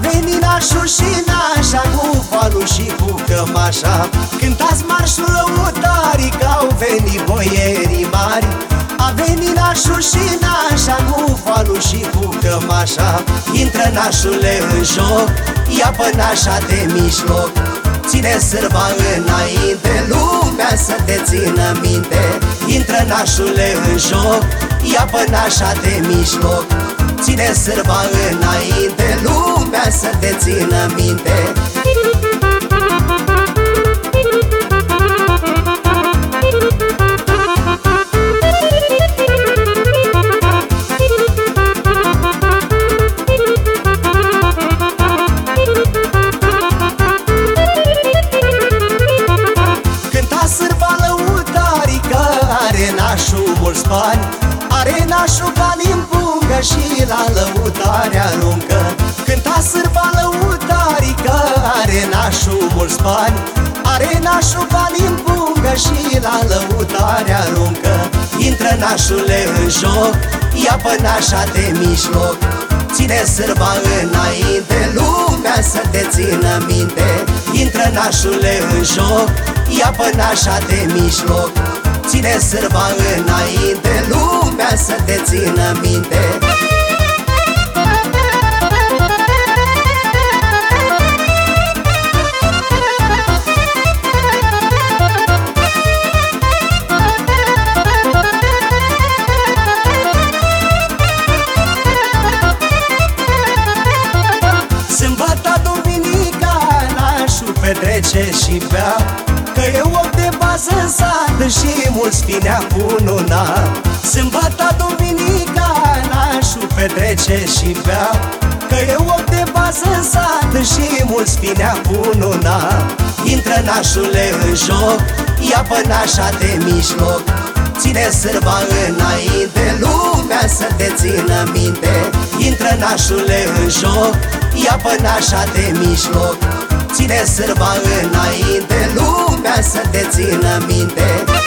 venit nașul și nașa Cu valul și cu cămașa. Cântați marșul lăutarii Că au venit boierii mari. A venit nașul și nașa Cu valul și cu cămașa. Intră nașule în joc Ia pe nașa de mijloc. Ține sârba înainte Lumea să te țină minte. Intră nașule în joc Ia pe nașa de mijloc. Ține sârba înainte Lumea să te țină minte Cânta sârba lăutarii Că are nașul mulți bani. Are nașul bani în pungă Și la lăutare aruncă mulți bani. Are nașul bani în pungă Și la lăutare aruncă. Intră nașule în joc Ia pe nașa de mijloc. Ține sârba înainte Lumea să te țină minte. Intră nașule în joc Ia pe nașa de mijloc. Ține sârba înainte Lumea să te țină minte petrece și bea Că e om de bază în sat și mulți finea cununa Sâmbăta, duminica, nașul petrece și bea Că e om de bază în sat și mulți finea cununa Intră nașule în joc, ia pe nașa de mijloc Ține sârba înainte, lumea să te țină minte. Intră nașule în joc, ia pe nașa de mijloc Ține sârba înainte, lumea să te țină minte